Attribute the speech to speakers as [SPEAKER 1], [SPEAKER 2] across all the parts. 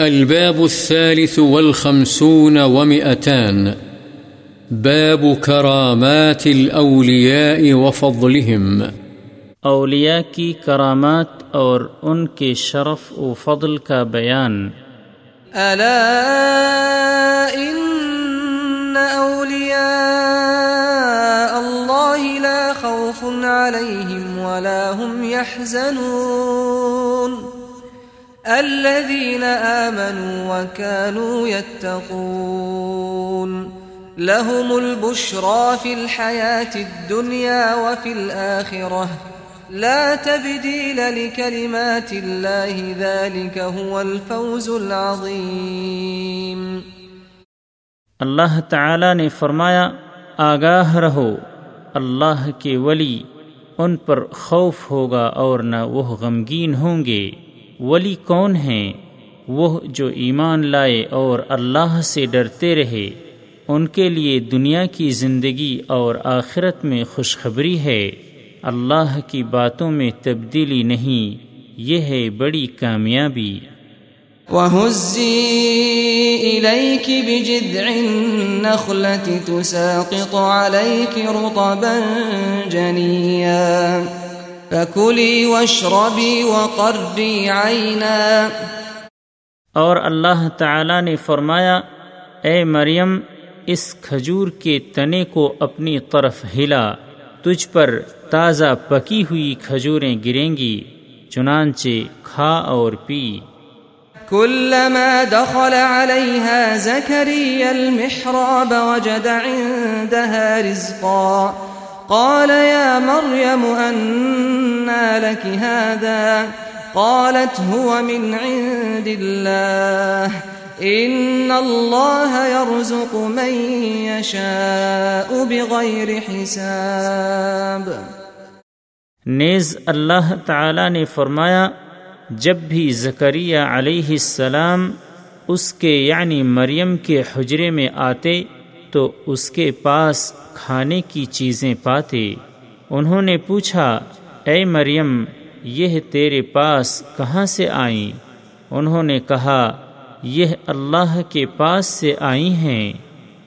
[SPEAKER 1] الباب الثالث والخمسون ومئتان. باب كرامات الأولياء وفضلهم.
[SPEAKER 2] اولیاء کی کرامات اور ان کے شرف و فضل کا بیان.
[SPEAKER 3] ألا إن أولياء الله لا خوف عليهم ولا هم يحزنون الذين آمنوا وكانوا يتقون. لهم البشرى في الحياة الدنيا وفي الآخرة. لا تبديل لكلمات الله، ذلك هو الفوز العظيم.
[SPEAKER 2] اللہ تعالی نے فرمایا، آگاہ رہو، اللہ کے ولی، ان پر خوف ہوگا اور نہ وہ غمگین ہوں گے۔ ولی کون ہیں؟ وہ جو ایمان لائے اور اللہ سے ڈرتے رہے، ان کے لیے دنیا کی زندگی اور آخرت میں خوشخبری ہے۔ اللہ کی باتوں میں تبدیلی نہیں، یہ ہے بڑی کامیابی۔
[SPEAKER 3] وهزي إليك بجذع النخلة تساقط عليك رطبا جنيا۔ فكلي واشربي وقري عينا
[SPEAKER 2] اور اللہ تعالی نے فرمایا اے مریم اس کھجور کے تنے کو اپنی طرف ہلا تجھ پر تازہ پکی ہوئی کھجوریں گریں گی چنانچہ کھا اور پی۔
[SPEAKER 3] كلما دخل عليها زكريا المحراب وجد عندها رزقا۔ قال يا مريم أنى لك هذا؟ قالت هو من عند الله. إن الله يرزق من يشاء بغير حساب.
[SPEAKER 2] نیز اللہ تعالی نے فرمایا، جب بھی زکریہ علیہ السلام اس کے یعنی مریم کے حجرے میں آتے تو اس کے پاس کھانے کی چیزیں پاتے۔ انہوں نے پوچھا، اے مریم، یہ تیرے پاس کہاں سے آئیں؟ انہوں نے کہا، یہ اللہ کے پاس سے آئی ہیں۔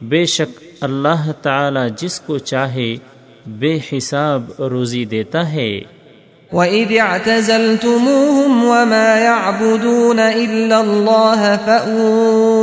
[SPEAKER 2] بے شک اللہ تعالی جس کو چاہے، بے حساب روزی دیتا ہے۔
[SPEAKER 3] وَإِذِ اعْتَزَلْتُمُوهُمْ وَمَا يَعْبُدُونَ إِلَّا اللَّهَ فَأْوُوا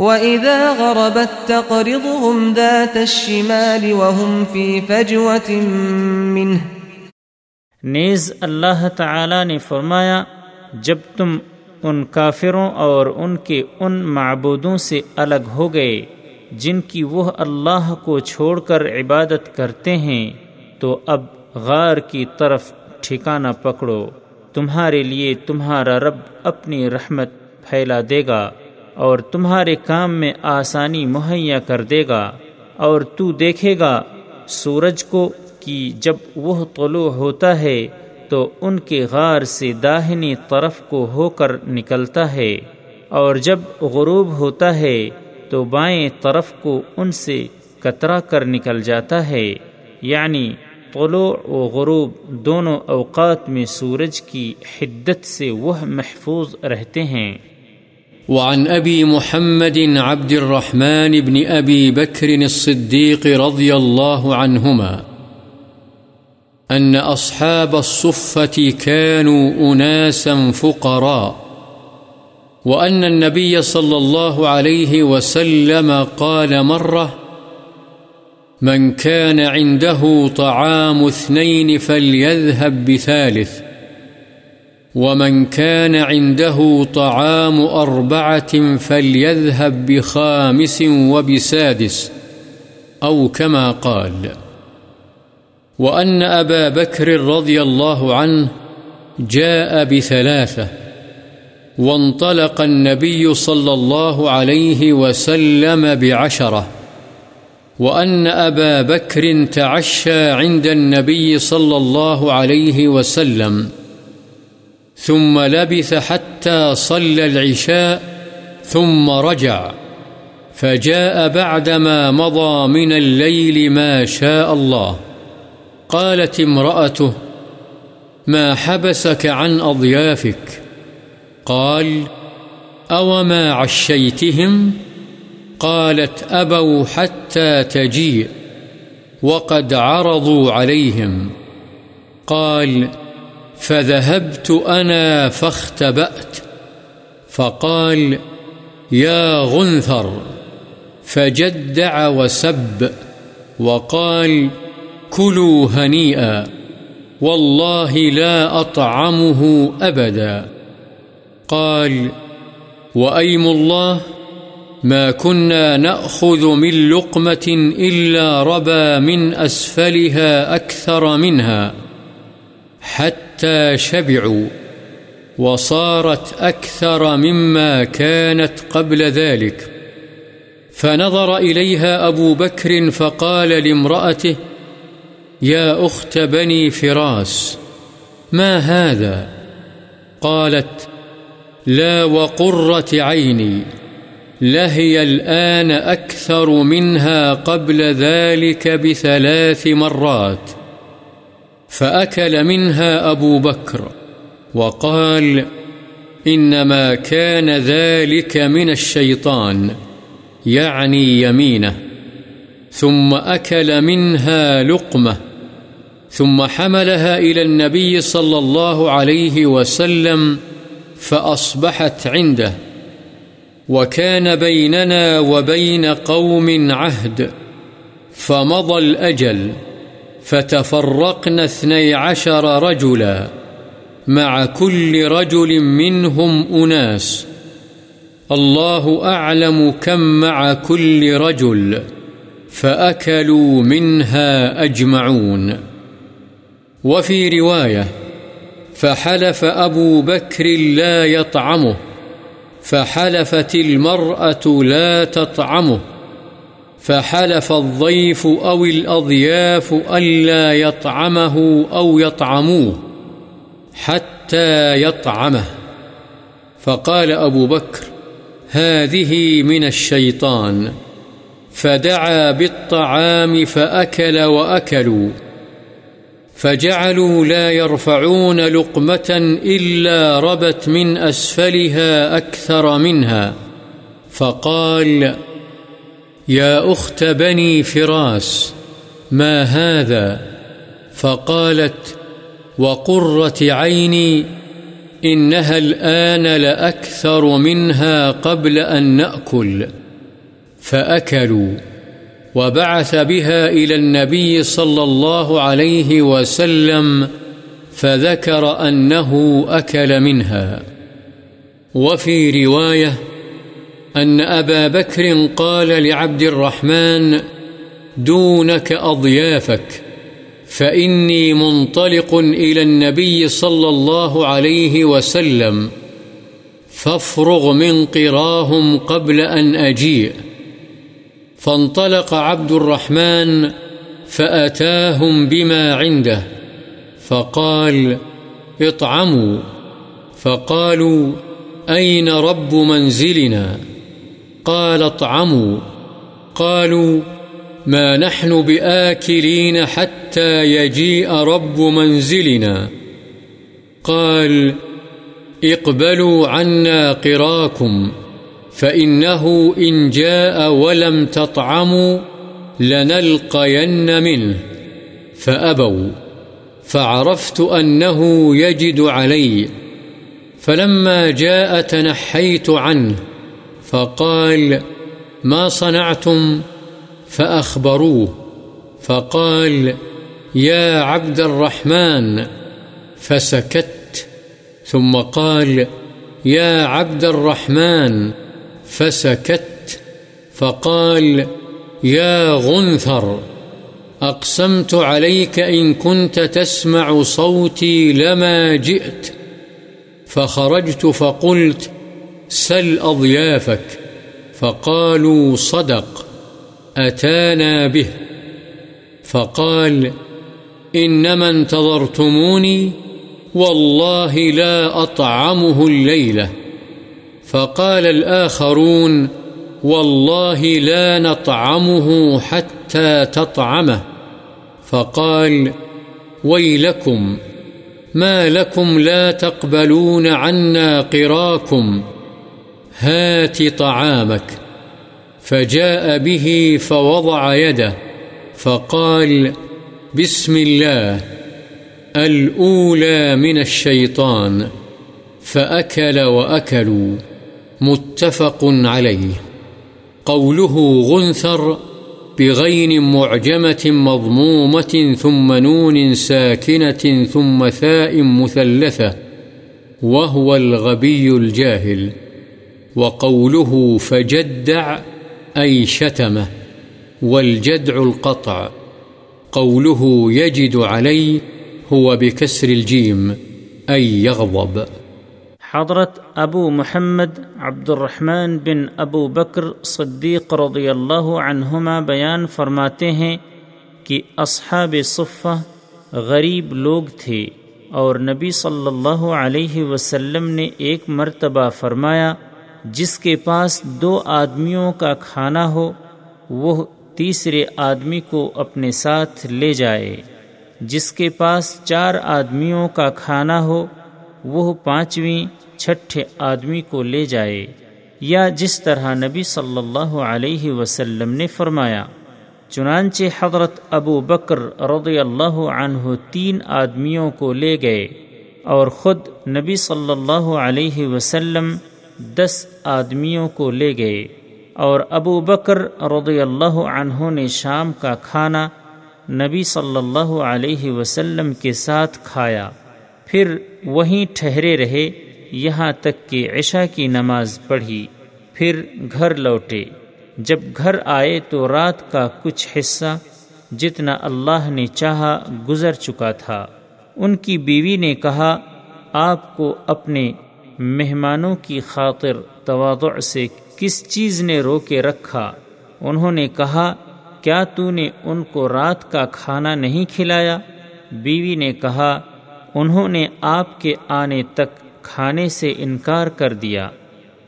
[SPEAKER 3] وإذا غربت تقرضهم ذات الشمال وهم في فجوة منه
[SPEAKER 2] نیز اللہ تعالی نے فرمایا، جب تم ان کافروں اور ان کے ان معبودوں سے الگ ہو گئے، جن کی وہ اللہ کو چھوڑ کر عبادت کرتے ہیں، تو اب غار کی طرف ٹھکانہ پکڑو، تمہارے لیے تمہارا رب اپنی رحمت پھیلا دے گا۔ اور تمہارے کام میں آسانی مہیا کر دے گا اور تو دیکھے گا سورج کو کہ جب وہ طلوع ہوتا ہے تو ان کے غار سے داہنی طرف کو ہو کر نکلتا ہے اور جب غروب ہوتا ہے تو بائیں طرف کو ان سے کترا کر نکل جاتا ہے۔ یعنی طلوع و غروب دونوں اوقات میں سورج کی حدت سے وہ محفوظ رہتے ہیں۔
[SPEAKER 1] وعن أبي محمد عبد الرحمن بن أبي بكر الصديق رضي الله عنهما أن أصحاب الصفة كانوا أناسا فقراء، وأن النبي صلى الله عليه وسلم قال مرة من كان عنده طعام اثنين فليذهب بثالث ومن كان عنده طعام أربعة فليذهب بخامس وبسادس أو كما قال وأن أبا بكر رضي الله عنه جاء بثلاثة وانطلق النبي صلى الله عليه وسلم بعشرة وأن أبا بكر تعشى عند النبي صلى الله عليه وسلم ثم لبث حتى صلى العشاء ثم رجع فجاء بعدما مضى من الليل ما شاء الله. قالت امرأته، ما حبسك عن أضيافك؟ قال، أوما عشيتهم؟ قالت، أبوا حتى تجيء، وقد عرضوا عليهم. قال فذهبت أنا فاختبأت. فقال، يا غنثر، فجدع وسب، وقال، كلوا هنيئا، والله لا أطعمه أبدا. قال، وأيم الله، ما كنا نأخذ من لقمة إلا ربا من أسفلها أكثر منها. حتى حتى شبعوا وصارت أكثر مما كانت قبل ذلك. فنظر إليها أبو بكر فقال لامرأته يا أخت بني فراس، ما هذا؟ قالت لا وقرة عيني، لهي الآن أكثر منها قبل ذلك بثلاث مرات. فأكل منها أبو بكر وقال إنما كان ذلك من الشيطان، يعني يمينه، ثم أكل منها لقمة، ثم حملها إلى النبي صلى الله عليه وسلم فأصبحت عنده، وكان بيننا وبين قوم عهد، فمضى الأجل. فتفرقنا اثني عشر رجلا مع كل رجل منهم أناس. الله أعلم كم مع كل رجل فأكلوا منها أجمعون. وفي رواية فحلف أبو بكر لا يطعمه، فحلفت المرأة لا تطعمه. فحلف الضيف أو الأضياف ألا يطعمه أو يطعموه حتى يطعمه. فقال أبو بكر، هذه من الشيطان. فدعا بالطعام فأكل وأكلوا. فجعلوا لا يرفعون لقمة إلا ربت من أسفلها أكثر منها. فقال فقال يا أخت بني فراس، ما هذا؟ فقالت وقرة عيني، إنها الآن لأكثر منها قبل أن نأكل. فأكلوا، وبعث بها إلى النبي صلى الله عليه وسلم، فذكر أنه أكل منها. وفي رواية أن أبا بكر قال لعبد الرحمن، دونك أضيافك، فإني منطلق إلى النبي صلى الله عليه وسلم، فافرغ من قراهم قبل أن أجيء. فانطلق عبد الرحمن فأتاهم بما عنده، فقال اطعموا. فقالوا أين رب منزلنا؟ قال اطعموا. قالوا، ما نحن بآكلين حتى يجيء رب منزلنا. قال، اقبلوا عنا قراكم، فإنه إن جاء ولم تطعموا لنلقين منه. فأبوا، فعرفت أنه يجد علي. فلما جاء تنحيت عنه فقال، ما صنعتم؟ فأخبروه. فقال، يا عبد الرحمن. فسكت. ثم قال، يا عبد الرحمن. فسكت. فقال، يا غنثر، أقسمت عليك إن كنت تسمع صوتي لما جئت. فخرجت فقلت سل أضيافك فقالوا صدق، أتانا به. فقال، إنما انتظرتموني، والله لا أطعمه الليلة. فقال الآخرون، والله لا نطعمه حتى تطعمه. فقال، ويلكم، ما لكم لا تقبلون عنا قراكم. هات طعامك. فجاء به فوضع يده، فقال بسم الله، الأولى من الشيطان. فأكل وأكلوا، متفق عليه. قوله غنثر بغين معجمة مضمومة ثم نون ساكنة ثم ثاء مثلثة، وهو الغبي الجاهل. وقوله فجدع أي شتمه والجدع القطع قوله يجد عليه هو بكسر الجيم أي يغضب.
[SPEAKER 2] حضرت ابو محمد عبد الرحمن بن ابو بکر صدیق رضی اللہ عنہما بیان فرماتے ہیں کہ اصحاب صفہ غریب لوگ تھے اور نبی صلی اللہ علیہ وسلم نے ایک مرتبہ فرمایا جس کے پاس دو آدمیوں کا کھانا ہو، وہ تیسرے آدمی کو اپنے ساتھ لے جائے۔ جس کے پاس چار آدمیوں کا کھانا ہو، وہ پانچویں چھٹے آدمی کو لے جائے۔ یا جس طرح نبی صلی اللہ علیہ وسلم نے فرمایا، چنانچہ حضرت ابو بکر رضی اللہ عنہ تین آدمیوں کو لے گئے اور خود نبی صلی اللہ علیہ وسلم دس آدمیوں کو لے گئے اور ابو بکر رضی اللہ عنہ نے شام کا کھانا نبی صلی اللہ علیہ وسلم کے ساتھ کھایا۔ پھر وہیں ٹھہرے رہے، یہاں تک کہ عشاء کی نماز پڑھی۔ پھر گھر لوٹے۔ جب گھر آئے تو رات کا کچھ حصہ جتنا اللہ نے چاہا گزر چکا تھا۔ ان کی بیوی نے کہا، آپ کو اپنے مہمانوں کی خاطر تواضع سے کس چیز نے رو کے رکھا؟ انہوں نے کہا، کیا تو نے ان کو رات کا کھانا نہیں کھلایا؟ بیوی نے کہا، انہوں نے آپ کے آنے تک کھانے سے انکار کر دیا،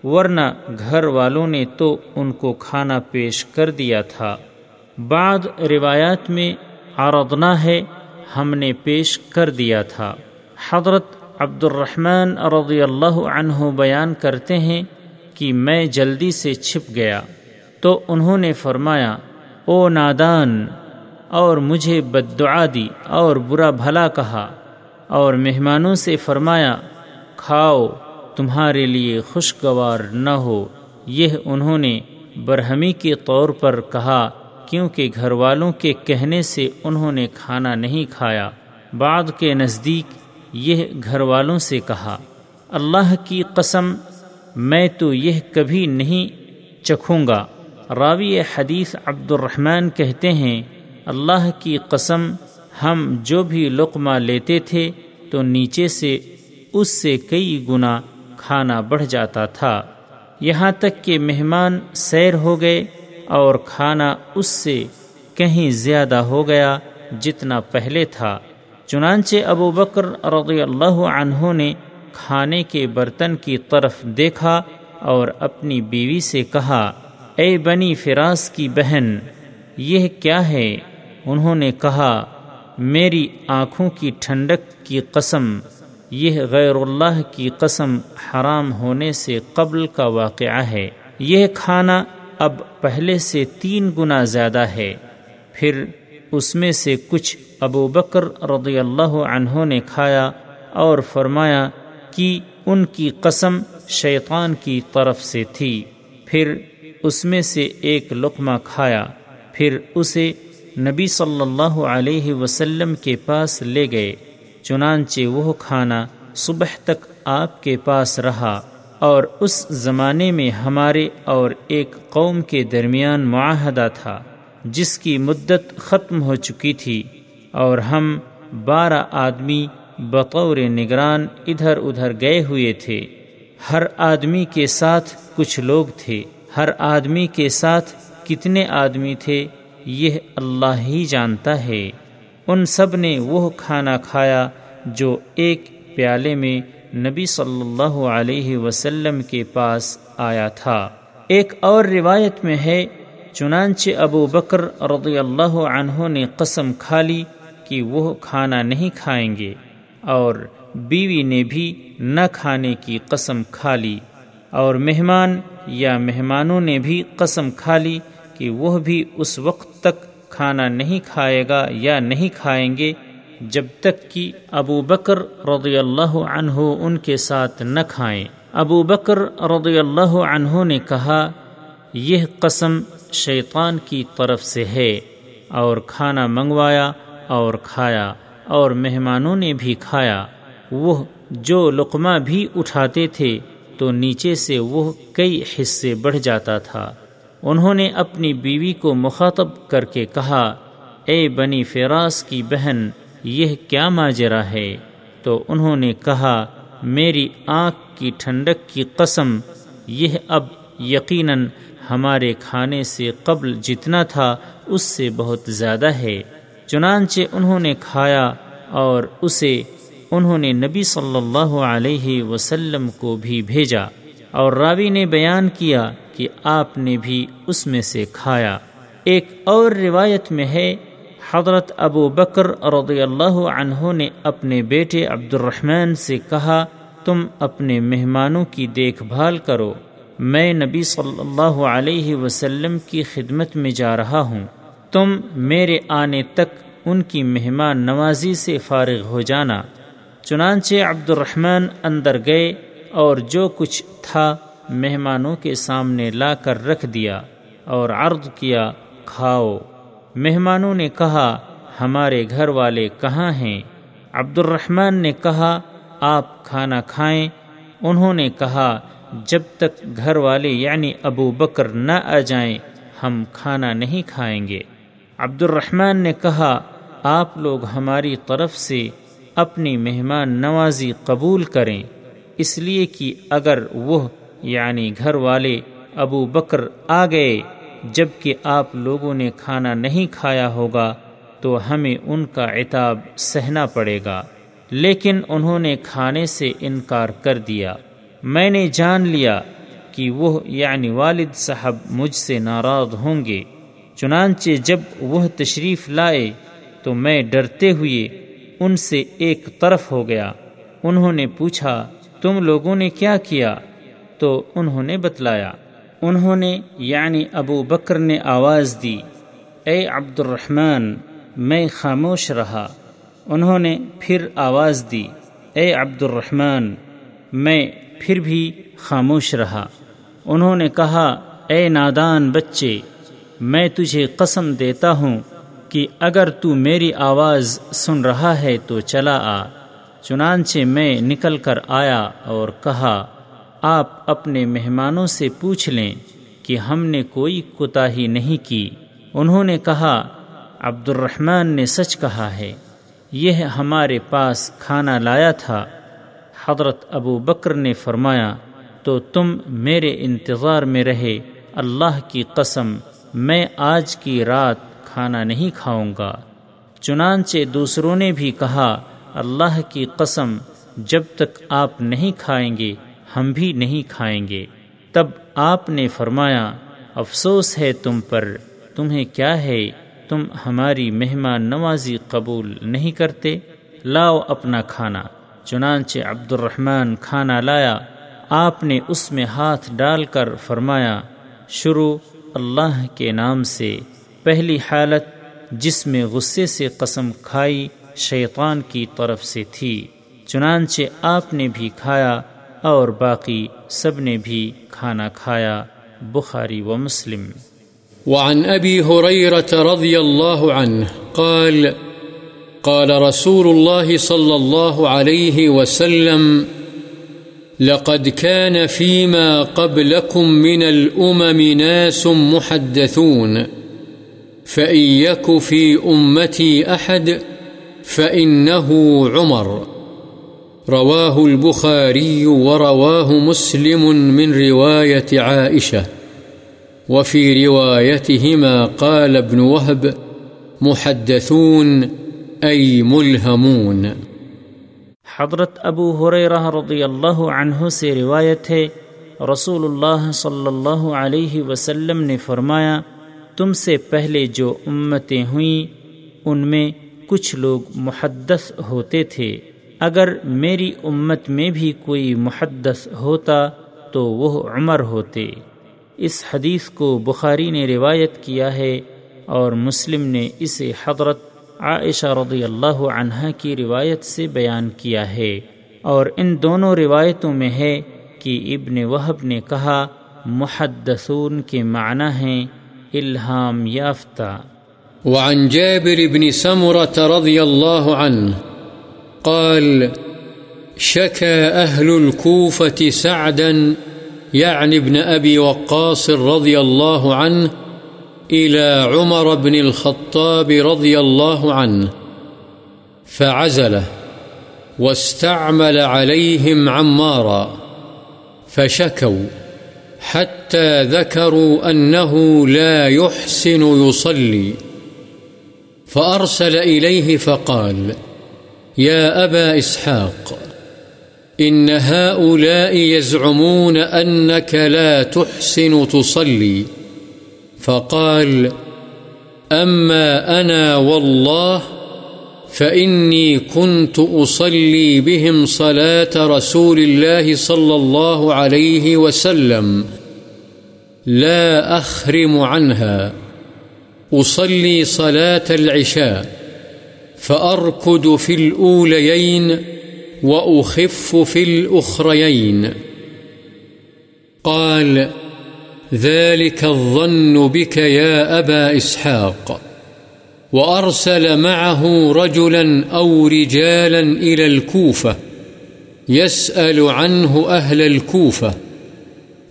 [SPEAKER 2] ورنہ گھر والوں نے تو ان کو کھانا پیش کر دیا تھا۔ بعد روایات میں، عرضنا ہے، ہم نے پیش کر دیا تھا۔ حضرت عبد الرحمن رضی اللہ عنہ بیان کرتے ہیں کہ میں جلدی سے چھپ گیا تو انہوں نے فرمایا، او نادان، اور مجھے بدعا دی اور برا بھلا کہا۔ اور مہمانوں سے فرمایا، کھاؤ، تمہارے لیے خوشگوار نہ ہو۔ یہ انہوں نے برہمی کے طور پر کہا، کیونکہ گھر والوں کے کہنے سے انہوں نے کھانا نہیں کھایا۔ بعد کے نزدیک یہ گھر والوں سے کہا، اللہ کی قسم، میں تو یہ کبھی نہیں چکھوں گا۔ راوی حدیث عبد الرحمن کہتے ہیں، اللہ کی قسم، ہم جو بھی لقمہ لیتے تھے تو نیچے سے، اس سے کئی گنا کھانا بڑھ جاتا تھا۔ یہاں تک کہ مہمان سیر ہو گئے اور کھانا اس سے کہیں زیادہ ہو گیا جتنا پہلے تھا۔ چنانچہ ابو بکر رضی اللہ عنہ نے کھانے کے برتن کی طرف دیکھا اور اپنی بیوی سے کہا، اے بنی فراس کی بہن، یہ کیا ہے؟ انہوں نے کہا، میری آنکھوں کی ٹھنڈک کی قسم، یہ غیر اللہ کی قسم حرام ہونے سے قبل کا واقعہ ہے۔ یہ کھانا اب پہلے سے تین گنا زیادہ ہے۔ پھر اس میں سے کچھ ابو بکر رضی اللہ عنہ نے کھایا اور فرمایا کہ ان کی قسم شیطان کی طرف سے تھی۔ پھر اس میں سے ایک لقمہ کھایا۔ پھر اسے نبی صلی اللہ علیہ وسلم کے پاس لے گئے۔ چنانچہ وہ کھانا صبح تک آپ کے پاس رہا اور اس زمانے میں ہمارے اور ایک قوم کے درمیان معاہدہ تھا۔ جس کی مدت ختم ہو چکی تھی اور ہم بارہ آدمی بطور نگران ادھر ادھر گئے ہوئے تھے۔ ہر آدمی کے ساتھ کچھ لوگ تھے۔ ہر آدمی کے ساتھ کتنے آدمی تھے یہ اللہ ہی جانتا ہے۔ ان سب نے وہ کھانا کھایا جو ایک پیالے میں نبی صلی اللہ علیہ وسلم کے پاس آیا تھا۔ ایک اور روایت میں ہے چنانچہ ابو بکر رضی اللہ عنہ نے قسم کھا لی کہ وہ کھانا نہیں کھائیں گے اور بیوی نے بھی نہ کھانے کی قسم کھا لی اور مہمان یا مہمانوں نے بھی قسم کھا لی کہ وہ بھی اس وقت تک کھانا نہیں کھائے گا یا نہیں کھائیں گے جب تک کہ ابو بکر رضی اللہ عنہ ان کے ساتھ نہ کھائیں۔ ابو بکر رضی اللہ عنہ نے کہا، یہ قسم شیطان کی طرف سے ہے اور کھانا منگوایا اور کھایا اور مہمانوں نے بھی کھایا۔ وہ جو لقمہ بھی اٹھاتے تھے تو نیچے سے وہ کئی حصے بڑھ جاتا تھا۔ انہوں نے اپنی بیوی کو مخاطب کر کے کہا، اے بنی فراس کی بہن، یہ کیا ماجرا ہے؟ تو انہوں نے کہا، میری آنکھ کی ٹھنڈک کی قسم، یہ اب یقیناً ہمارے کھانے سے قبل جتنا تھا اس سے بہت زیادہ ہے۔ چنانچہ انہوں نے کھایا اور اسے انہوں نے نبی صلی اللہ علیہ وسلم کو بھی بھیجا اور راوی نے بیان کیا کہ آپ نے بھی اس میں سے کھایا۔ ایک اور روایت میں ہے، حضرت ابو بکر رضی اللہ عنہ نے اپنے بیٹے عبد الرحمن سے کہا، تم اپنے مہمانوں کی دیکھ بھال کرو۔ میں نبی صلی اللہ علیہ وسلم کی خدمت میں جا رہا ہوں۔ تم میرے آنے تک ان کی مہمان نوازی سے فارغ ہو جانا۔ چنانچہ عبد الرحمن اندر گئے اور جو کچھ تھا مہمانوں کے سامنے لا کر رکھ دیا اور عرض کیا، کھاؤ۔ مہمانوں نے کہا، ہمارے گھر والے کہاں ہیں؟ عبد الرحمن نے کہا، آپ کھانا کھائیں۔ انہوں نے کہا جب تک گھر والے یعنی ابو بکر نہ آ جائیں، ہم کھانا نہیں کھائیں گے۔ عبد الرحمن نے کہا، آپ لوگ ہماری طرف سے اپنی مہمان نوازی قبول کریں۔ اس لیے کہ اگر وہ یعنی گھر والے ابو بکر آ گئے جبکہ آپ لوگوں نے کھانا نہیں کھایا ہوگا، تو ہمیں ان کا عتاب سہنا پڑے گا۔ لیکن انہوں نے کھانے سے انکار کر دیا۔ میں نے جان لیا کہ وہ یعنی والد صاحب مجھ سے ناراض ہوں گے۔ چنانچہ جب وہ تشریف لائے تو میں ڈرتے ہوئے ان سے ایک طرف ہو گیا۔ انہوں نے پوچھا، تم لوگوں نے کیا کیا؟ تو انہوں نے بتلایا، انہوں نے یعنی ابو بکر نے آواز دی، اے عبد الرحمن میں خاموش رہا۔ انہوں نے پھر آواز دی، اے عبد الرحمن میں پھر بھی خاموش رہا۔ انہوں نے کہا، اے نادان بچے، میں تجھے قسم دیتا ہوں کہ اگر تو میری آواز سن رہا ہے تو چلا آ۔ چنانچہ میں نکل کر آیا اور کہا، آپ اپنے مہمانوں سے پوچھ لیں کہ ہم نے کوئی کوتاہی نہیں کی۔ انہوں نے کہا عبد الرحمن نے سچ کہا ہے، یہ ہمارے پاس کھانا لایا تھا۔ حضرت ابو بکر نے فرمایا، تو تم میرے انتظار میں رہے، اللہ کی قسم، میں آج کی رات کھانا نہیں کھاؤں گا۔ چنانچہ دوسروں نے بھی کہا، اللہ کی قسم، جب تک آپ نہیں کھائیں گے، ہم بھی نہیں کھائیں گے۔ تب آپ نے فرمایا، افسوس ہے تم پر، تمہیں کیا ہے؟ تم ہماری مہمان نوازی قبول نہیں کرتے؟ لاؤ اپنا کھانا۔ چنانچہ عبد الرحمن کھانا لایا، آپ نے اس میں ہاتھ ڈال کر فرمایا، شروع اللہ کے نام سے۔ پہلی حالت جس میں غصے سے قسم کھائی شیطان کی طرف سے تھی۔ چنانچہ آپ نے بھی کھایا اور باقی سب نے بھی کھانا کھایا۔ بخاری و مسلم۔
[SPEAKER 1] وعن رضی اللہ عنہ قال قال رسول الله صلى الله عليه وسلم، لقد كان فيما قبلكم من الأمم ناس محدثون، فإن يك في أمتي أحد فإنه عمر. رواه البخاري ورواه مسلم من رواية عائشة. وفي روايتهما قال ابن وهب، محدثون أي ملهمون.
[SPEAKER 2] حضرت ابو حریرہ رضی اللہ عنہ سے روایت ہے، رسول اللہ صلی اللہ علیہ وسلم نے فرمایا، تم سے پہلے جو امتیں ہوئیں، ان میں کچھ لوگ محدث ہوتے تھے۔ اگر میری امت میں بھی کوئی محدث ہوتا، تو وہ عمر ہوتے۔ اس حدیث کو بخاری نے روایت کیا ہے اور مسلم نے اسے حضرت عائشہ رضی اللہ عنہ کی روایت سے بیان کیا ہے اور ان دونوں روایتوں میں ہے کہ ابن وہب نے کہا، محدثون کے معنی ہیں الہام یافتہ۔
[SPEAKER 1] وعن جابر بن سمرة رضي الله عنه قال شكى أهل الكوفة سعدا يعني ابن أبي وقاص رضي الله عنه إلى عمر بن الخطاب رضي الله عنه فعزله واستعمل عليهم عمارا فشكوا حتى ذكروا أنه لا يحسن يصلي فأرسل إليه فقال يا أبا إسحاق، إن هؤلاء يزعمون أنك لا تحسن تصلي فقال، أما أنا والله، فإني كنت أصلي بهم صلاة رسول الله صلى الله عليه وسلم، لا أخرم عنها، أصلي صلاة العشاء، فأركض في الأوليين وأخف في الأخريين. قال ذلك الظن بك يا أبا إسحاق وأرسل معه رجلا أو رجالا إلى الكوفة يسأل عنه أهل الكوفة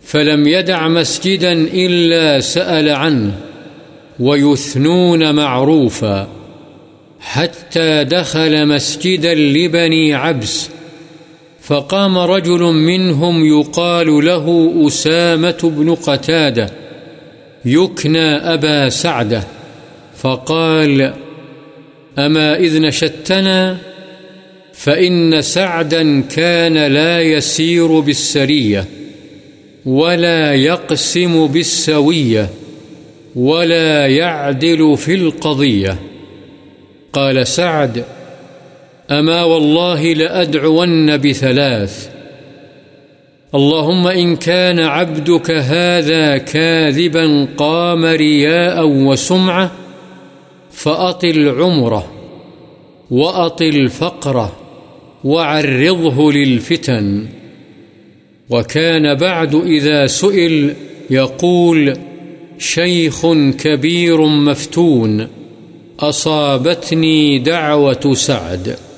[SPEAKER 1] فلم يدع مسجدا إلا سأل عنه ويثنون معروفا حتى دخل مسجدا لبني عبس فقام رجل منهم يقال له أسامة بن قتادة، يكنى أبا سعدة، فقال أما إذ نشدتنا فإن سعدا كان لا يسير بالسرية، ولا يقسم بالسوية، ولا يعدل في القضية. قال سعد أما والله لأدعون بثلاث. اللهم إن كان عبدك هذا كاذبا قام رياء وسمعة فأطل عمره وأطل فقره وعرضه للفتن. وكان بعد إذا سئل يقول شيخ كبير مفتون أصابتني دعوة سعد.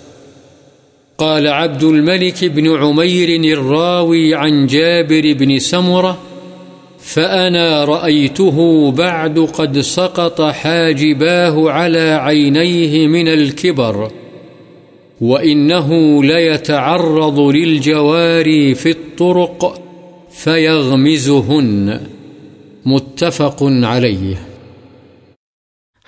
[SPEAKER 1] قال عبد الملك بن عمير الراوي عن جابر بن سمرة، فأنا رأيته بعد قد سقط حاجباه على عينيه من الكبر، وإنه ليتعرض للجواري في الطرق فيغمزهن. متفق عليه.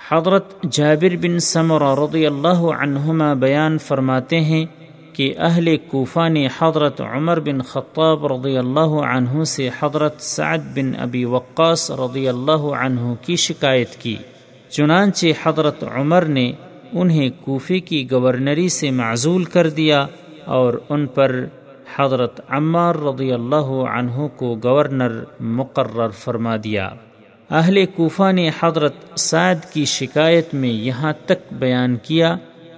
[SPEAKER 2] حضرت جابر بن سمر رضی اللہ عنہما بیان فرماتے ہیں کہ اہل کوفہ نے حضرت عمر بن خطاب رضی اللہ عنہ سے حضرت سعد بن ابی وقاص رضی اللہ عنہ کی شکایت کی۔ چنانچہ حضرت عمر نے انہیں کوفے کی گورنری سے معزول کر دیا اور ان پر حضرت عمار رضی اللہ عنہ کو گورنر مقرر فرما دیا۔ اہل کوفہ نے حضرت سعد کی شکایت میں یہاں تک بیان کیا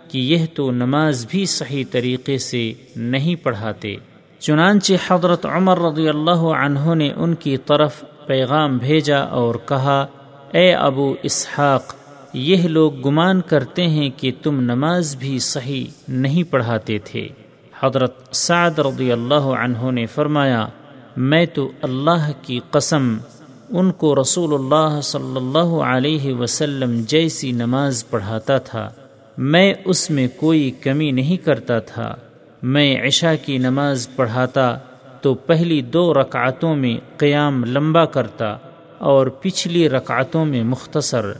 [SPEAKER 2] کہ یہ تو نماز بھی صحیح طریقے سے نہیں پڑھاتے۔ چنانچہ حضرت عمر رضی اللہ عنہ نے ان کی طرف پیغام بھیجا اور کہا، اے ابو اسحاق، یہ لوگ گمان کرتے ہیں کہ تم نماز بھی صحیح نہیں پڑھاتے تھے۔ حضرت سعد رضی اللہ عنہ نے فرمایا، میں تو اللہ کی قسم، ان کو رسول اللہ صلی اللہ علیہ وسلم جیسی نماز پڑھاتا تھا۔ میں اس میں کوئی کمی نہیں کرتا تھا۔ میں عشاء کی نماز پڑھاتا تو پہلی دو رکعتوں میں قیام لمبا کرتا اور پچھلی رکعتوں میں مختصر۔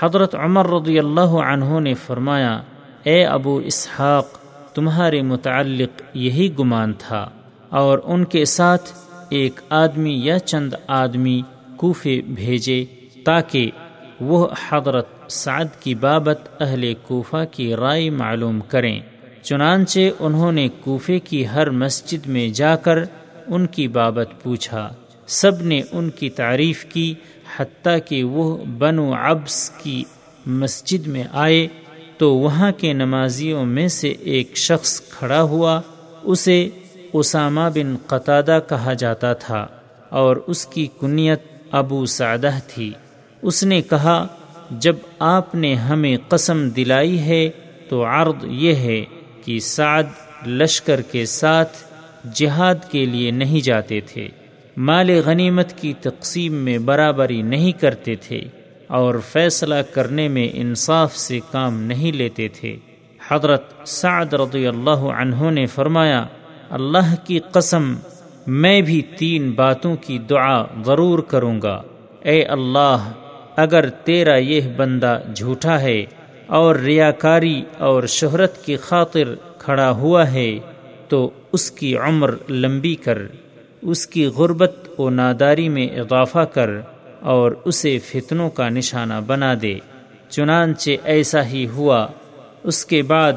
[SPEAKER 2] حضرت عمر رضی اللہ عنہ نے فرمایا، اے ابو اسحاق، تمہارے متعلق یہی گمان تھا۔ اور ان کے ساتھ ایک آدمی یا چند آدمی کوفے بھیجے تاکہ وہ حضرت سعد کی بابت اہل کوفہ کی رائے معلوم کریں۔ چنانچہ انہوں نے کوفے کی ہر مسجد میں جا کر ان کی بابت پوچھا۔ سب نے ان کی تعریف کی، حتیٰ کہ وہ بنو عبس کی مسجد میں آئے تو وہاں کے نمازیوں میں سے ایک شخص کھڑا ہوا، اسے اسامہ بن قطادہ کہا جاتا تھا اور اس کی کنیت ابو سعدہ تھی۔ اس نے کہا جب آپ نے ہمیں قسم دلائی ہے تو عرض یہ ہے کہ سعد لشکر کے ساتھ جہاد کے لیے نہیں جاتے تھے۔ مال غنیمت کی تقسیم میں برابری نہیں کرتے تھے اور فیصلہ کرنے میں انصاف سے کام نہیں لیتے تھے۔ حضرت سعد رضی اللہ عنہ نے فرمایا، اللہ کی قسم، میں بھی تین باتوں کی دعا ضرور کروں گا۔ اے اللہ اگر تیرا یہ بندہ جھوٹا ہے اور ریاکاری اور شہرت کی خاطر کھڑا ہوا ہے، تو اس کی عمر لمبی کر، اس کی غربت و ناداری میں اضافہ کر اور اسے فتنوں کا نشانہ بنا دے۔ چنانچہ ایسا ہی ہوا، اس کے بعد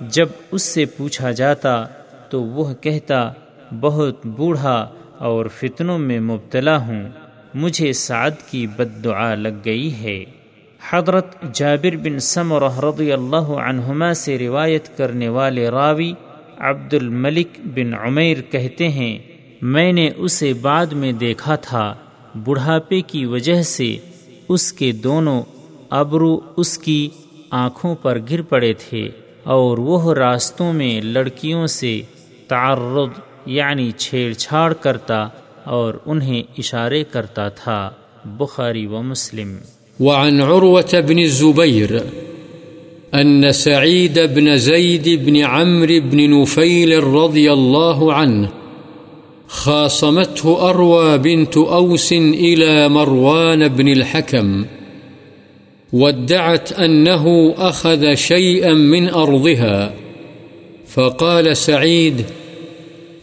[SPEAKER 2] جب اس سے پوچھا جاتا تو وہ کہتا، بہت بوڑھا اور فتنوں میں مبتلا ہوں۔ مجھے سعد کی بد دعا لگ گئی ہے۔ حضرت جابر بن سمر رضی اللہ عنہما سے روایت کرنے والے راوی عبد الملک بن عمیر کہتے ہیں، میں نے اسے بعد میں دیکھا تھا۔ بڑھاپے کی وجہ سے اس کے دونوں ابرو اس کی آنکھوں پر گر پڑے تھے اور وہ راستوں میں لڑکیوں سے تعرض یعنی چھیڑ چھاڑ کرتا اور انہیں اشارے کرتا تھا بخاری و مسلم۔
[SPEAKER 1] وعن عروة بن الزبير أن سعيد بن زيد بن عمرو بن نفيل رضي الله عنه خاصمته أروى بنت أوس إلى مروان بن الحكم وادعت أنه أخذ شيئا من أرضها فقال سعيد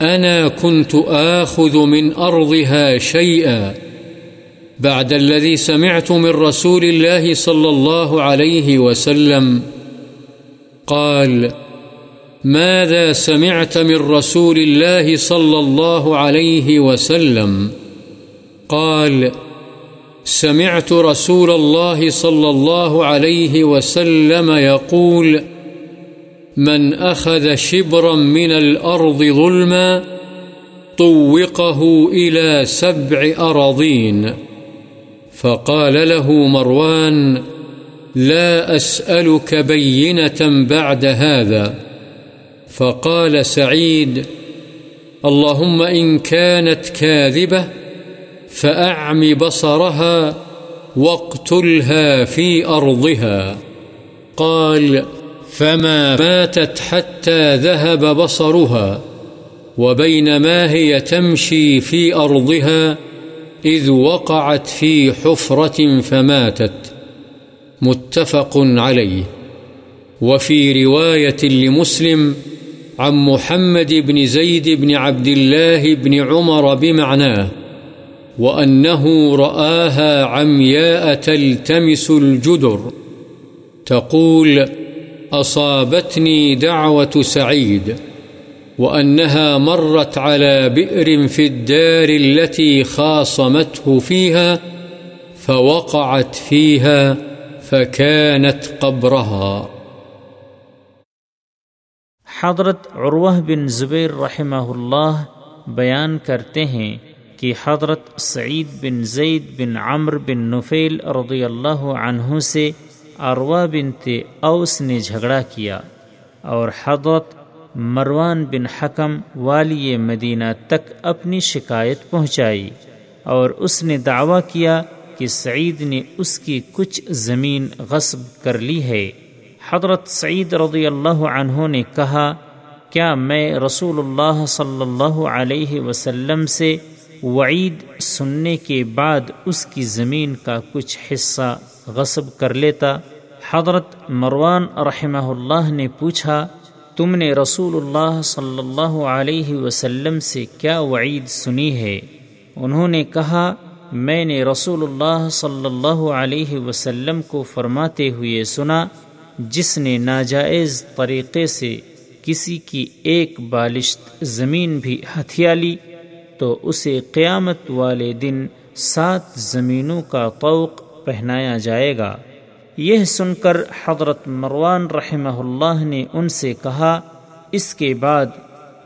[SPEAKER 1] أنا كنت آخذ من أرضها شيئا بعد الذي سمعت من رسول الله صلى الله عليه وسلم قال، ماذا سمعت من رسول الله صلى الله عليه وسلم؟ قال، سمعت رسول الله صلى الله عليه وسلم يقول من أخذ شبرا من الأرض ظلما طوقه إلى سبع أراضين. فقال له مروان، لا أسألك بينة بعد هذا. فقال سعيد، اللهم إن كانت كاذبة فأعم بصرها واقتلها في أرضها. قال فما ماتت حتى ذهب بصرها وبينما هي تمشي في أرضها، إذ وقعت في حفرة فماتت. متفق عليه. وفي رواية لمسلم عن محمد بن زيد بن عبد الله بن عمر بمعناه، وأنه رآها عمياء تلتمس الجدر. تقول أصابتني دعوة سعيد وأنها مرت على بئر في الدار التي خاصمته فيها فوقعت فيها فكانت قبرها.
[SPEAKER 2] حضرت عروہ بن زبیر رحمہ اللہ بیان کرتے ہیں کہ حضرت سعید بن زید بن عمر بن نفیل رضی اللہ عنہ سے عروہ بن اوس نے جھگڑا کیا اور حضرت مروان بن حکم والی مدینہ تک اپنی شکایت پہنچائی اور اس نے دعویٰ کیا کہ سعید نے اس کی کچھ زمین غصب کر لی ہے۔ حضرت سعید رضی اللہ عنہ نے کہا، کیا میں رسول اللہ صلی اللہ علیہ وسلم سے وعید سننے کے بعد اس کی زمین کا کچھ حصہ غصب کر لیتا۔ حضرت مروان رحمہ اللہ نے پوچھا، تم نے رسول اللہ صلی اللہ علیہ وسلم سے کیا وعید سنی ہے؟ انہوں نے کہا، میں نے رسول اللہ صلی اللہ علیہ وسلم کو فرماتے ہوئے سنا، جس نے ناجائز طریقے سے کسی کی ایک بالشت زمین بھی ہتھیا لی، تو اسے قیامت والے دن سات زمینوں کا طوق پہنایا جائے گا۔ یہ سن کر حضرت مروان رحمہ اللہ نے ان سے کہا، اس کے بعد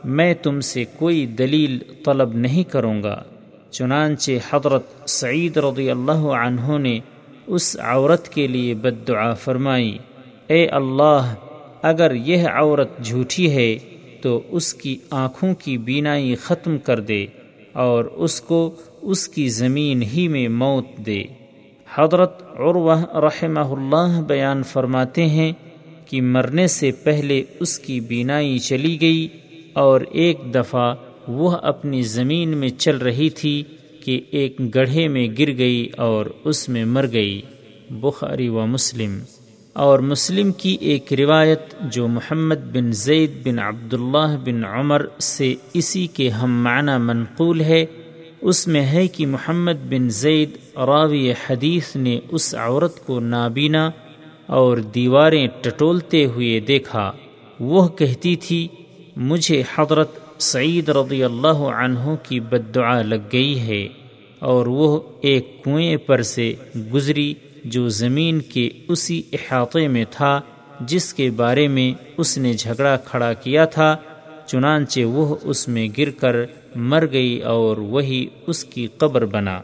[SPEAKER 2] میں تم سے کوئی دلیل طلب نہیں کروں گا۔ چنانچہ حضرت سعید رضی اللہ عنہ نے اس عورت کے لیے بد دعا فرمائی، اے اللہ، اگر یہ عورت جھوٹی ہے تو اس کی آنکھوں کی بینائی ختم کر دے اور اس کو اس کی زمین ہی میں موت دے۔ حضرت عروہ رحمہ اللہ بیان فرماتے ہیں کہ مرنے سے پہلے اس کی بینائی چلی گئی اور ایک دفعہ وہ اپنی زمین میں چل رہی تھی کہ ایک گڑھے میں گر گئی اور اس میں مر گئی۔ بخاری و مسلم۔ اور مسلم کی ایک روایت جو محمد بن زید بن عبداللہ بن عمر سے اسی کے ہم معنی منقول ہے۔ اس میں ہے کہ محمد بن زید راوی حدیث نے اس عورت کو نابینا اور دیواریں ٹٹولتے ہوئے دیکھا۔ وہ کہتی تھی، مجھے حضرت سعید رضی اللہ عنہ کی بد دعا لگ گئی ہے اور وہ ایک کنویں پر سے گزری جو زمین کے اسی احاطے میں تھا جس کے بارے میں اس نے جھگڑا کھڑا کیا تھا۔ چنانچہ وہ اس میں گر کر مر گئی اور وہی اس کی قبر بنا۔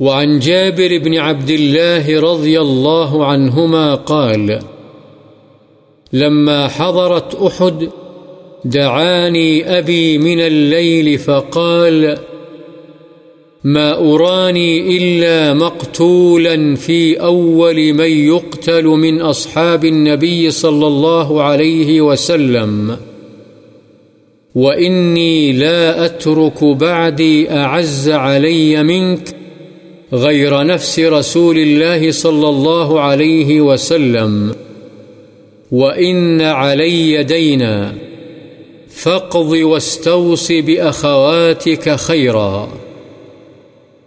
[SPEAKER 1] وعن جابر بن عبد الله رضي الله عنهما قال، لما حضرت أحد دعاني أبي من الليل فقال، ما أراني إلا مقتولا في أول من يقتل من أصحاب النبي صلى الله عليه وسلم. وإني لا أترك بعدي أعز علي منك غير نفس رسول الله صلى الله عليه وسلم وإن علي دينا فاقض واستوص بأخواتك خيرا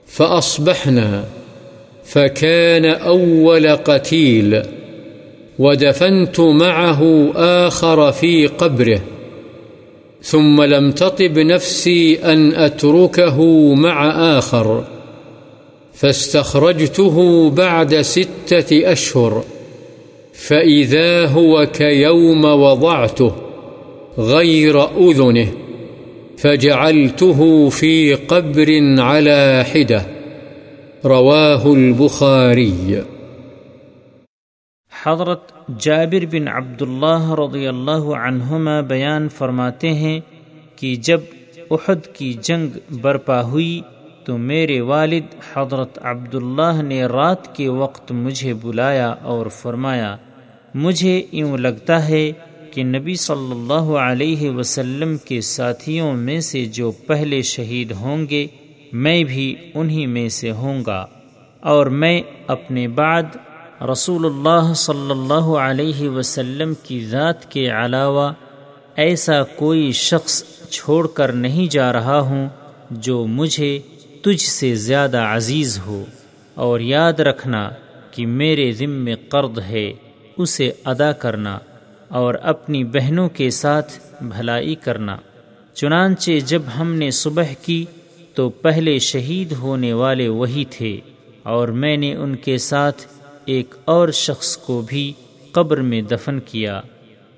[SPEAKER 1] فأصبحنا فكان أول قتيل ودفنت معه آخر في قبره ثم لم تطب نفسي أن أتركه مع آخر، فاستخرجته بعد ستة أشهر، فإذا هو كيوم وضعته غير أذنه، فجعلته في قبر على حدة. رواه البخاري.
[SPEAKER 2] حضرت جابر بن عبداللہ رضی اللہ عنہما بیان فرماتے ہیں کہ جب احد کی جنگ برپا ہوئی تو میرے والد حضرت عبداللہ نے رات کے وقت مجھے بلایا اور فرمایا، مجھے یوں لگتا ہے کہ نبی صلی اللہ علیہ وسلم کے ساتھیوں میں سے جو پہلے شہید ہوں گے، میں بھی انہی میں سے ہوں گا اور میں اپنے بعد رسول اللہ صلی اللہ علیہ وسلم کی ذات کے علاوہ ایسا کوئی شخص چھوڑ کر نہیں جا رہا ہوں جو مجھے تجھ سے زیادہ عزیز ہو۔ اور یاد رکھنا کہ میرے ذم قرض ہے، اسے ادا کرنا اور اپنی بہنوں کے ساتھ بھلائی کرنا۔ چنانچہ جب ہم نے صبح کی تو پہلے شہید ہونے والے وہی تھے اور میں نے ان کے ساتھ ایک اور شخص کو بھی قبر میں دفن کیا۔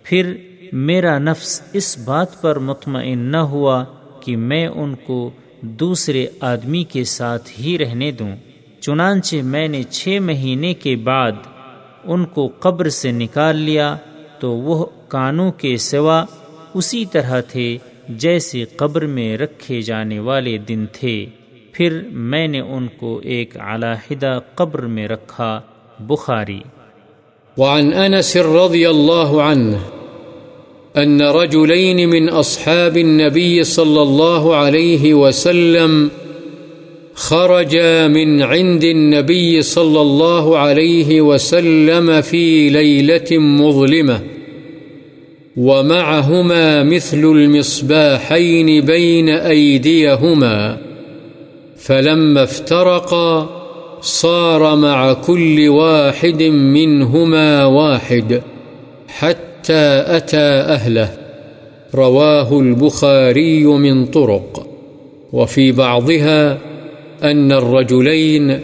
[SPEAKER 2] پھر میرا نفس اس بات پر مطمئن نہ ہوا کہ میں ان کو دوسرے آدمی کے ساتھ ہی رہنے دوں۔ چنانچہ میں نے چھ مہینے کے بعد ان کو قبر سے نکال لیا تو وہ کانوں کے سوا اسی طرح تھے جیسے قبر میں رکھے جانے والے دن تھے۔ پھر میں نے ان کو ایک علاحدہ قبر میں رکھا۔ بخاري
[SPEAKER 1] وعن أنس رضي الله عنه أن رجلين من أصحاب النبي صلى الله عليه وسلم خرج من عند النبي صلى الله عليه وسلم في ليلة مظلمة ومعهما مثل المصباحين بين أيديهما فلما افترقا صار مع كل واحد منهما واحد حتى أتى أهله. رواه البخاري من طرق. وفي بعضها أن الرجلين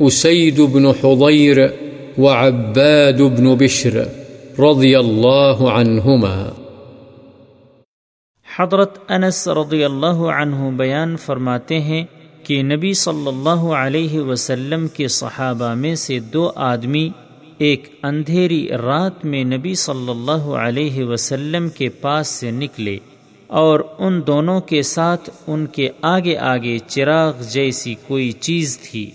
[SPEAKER 1] أسيد بن حضير وعباد بن بشر رضي الله عنهما.
[SPEAKER 2] حضرت انس رضی اللہ عنہ بیان فرماتے ہیں کہ نبی صلی اللہ علیہ وسلم کے صحابہ میں سے دو آدمی ایک اندھیری رات میں نبی صلی اللہ علیہ وسلم کے پاس سے نکلے اور ان دونوں کے ساتھ ان کے آگے آگے چراغ جیسی کوئی چیز تھی۔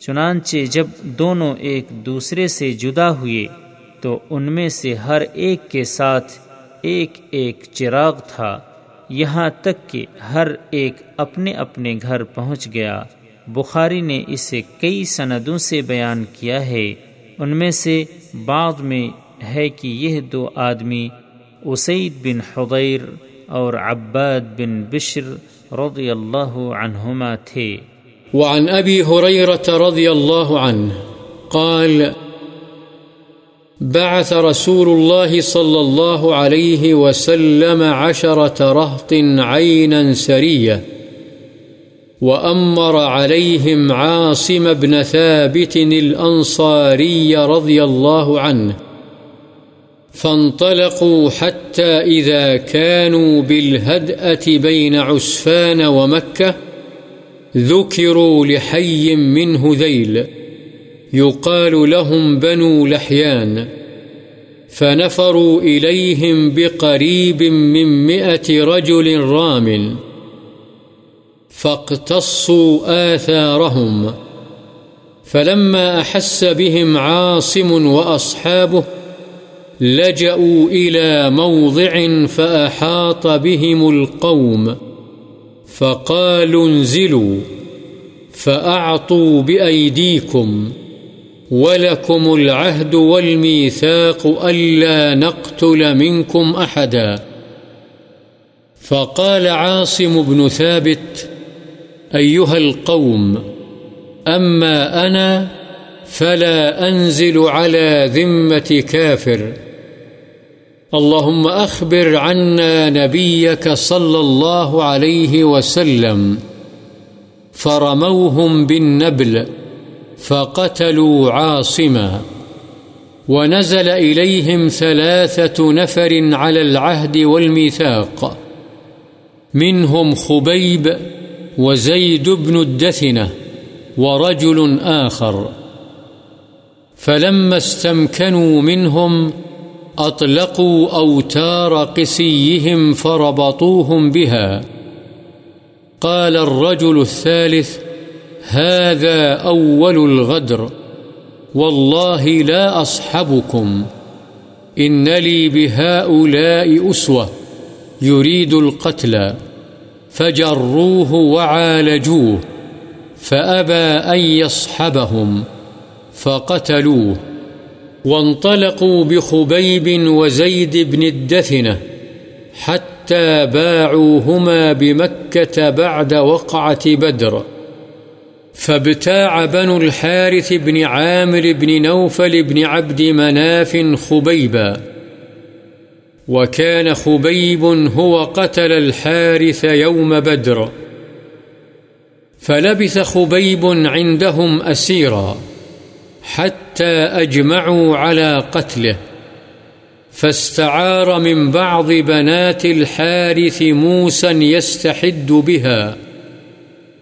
[SPEAKER 2] چنانچہ جب دونوں ایک دوسرے سے جدا ہوئے تو ان میں سے ہر ایک کے ساتھ ایک ایک چراغ تھا۔ یہاں تک کہ ہر ایک اپنے اپنے گھر پہنچ گیا۔ بخاری نے اسے کئی سندوں سے بیان کیا ہے۔ ان میں سے بعد میں ہے کہ یہ دو آدمی اسید بن حضیر اور عباد بن بشر رضی اللہ عنہما تھے۔
[SPEAKER 1] وعن ابی حریرت رضی اللہ عنہ قال بعث رسول الله صلى الله عليه وسلم عشرة رهط عينا سرية، وأمر عليهم عاصم بن ثابت الأنصاري رضي الله عنه، فانطلقوا حتى إذا كانوا بالهدأة بين عسفان ومكة، ذكروا لحي من هذيل يقال لهم بنو لحيان، فنفروا إليهم بقريب من مئة رجل رام، فاقتصوا آثارهم، فلما أحس بهم عاصم وأصحابه لجأوا إلى موضع فأحاط بهم القوم، فقالوا انزلوا، فأعطوا بأيديكم. ولكم العهد والميثاق ألا نقتل منكم أحدا فقال عاصم بن ثابت أيها القوم أما أنا فلا أنزل على ذمة كافر اللهم أخبر عنا نبيك صلى الله عليه وسلم فرموهم بالنبل فقتلوا عاصما ونزل إليهم ثلاثة نفر على العهد والميثاق، منهم خبيب وزيد بن الدثنة ورجل آخر. فلما استمكنوا منهم أطلقوا أوتار قسيهم فربطوهم بها. قال الرجل الثالث هذا أول الغدر، والله لا أصحبكم. إن لي بهؤلاء أسوة، يريد القتل. فجروه وعالجوه، فأبى أن يصحبهم، فقتلوه. وانطلقوا بخبيب وزيد بن الدثنة، حتى باعوهما بمكة بعد وقعة بدر. فابتاع بنو الحارث بن عامر بن نوفل بن عبد مناف خبيبا. وكان خبيب هو قتل الحارث يوم بدر. فلبث خبيب عندهم أسيرا حتى أجمعوا على قتله. فاستعار من بعض بنات الحارث موسى يستحد بها.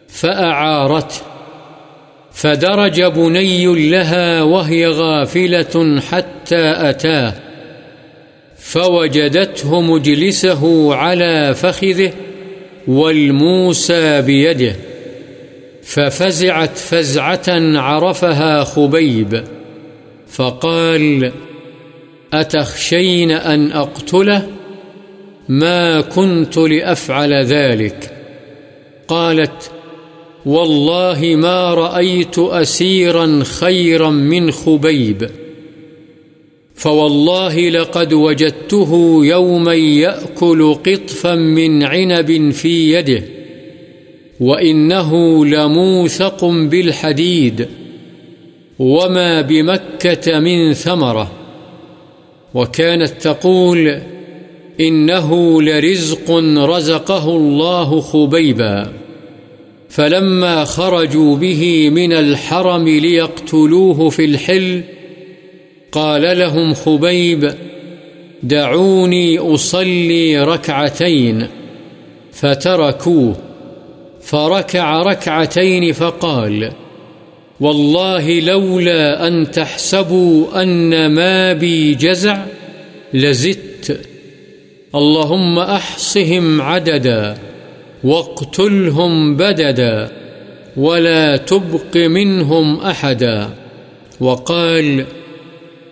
[SPEAKER 1] فأعارته. فدرج بني لها وهي غافلة حتى أتاه، فوجدته مجلسه على فخذه والموسى بيده، ففزعت فزعة عرفها خبيب، فقال أتخشين أن أقتله؟ ما كنت لأفعل ذلك. قالت والله ما رأيت أسيرا خيرا من خبيب. فوالله لقد وجدته يوما يأكل قطفا من عنب في يده، وإنه لموثق بالحديد. وما بمكة من ثمرة. وكانت تقول إنه لرزق رزقه الله خبيبا. فلما خرجوا به من الحرم ليقتلوه في الحل، قال لهم خبيب، دعوني أصلي ركعتين، فتركوه، فركع ركعتين فقال، والله لولا أن تحسبوا أن ما بي جزع لزدت، اللهم أحصهم عددا. واقتلهم بددا ولا تبق منهم أحدا وقال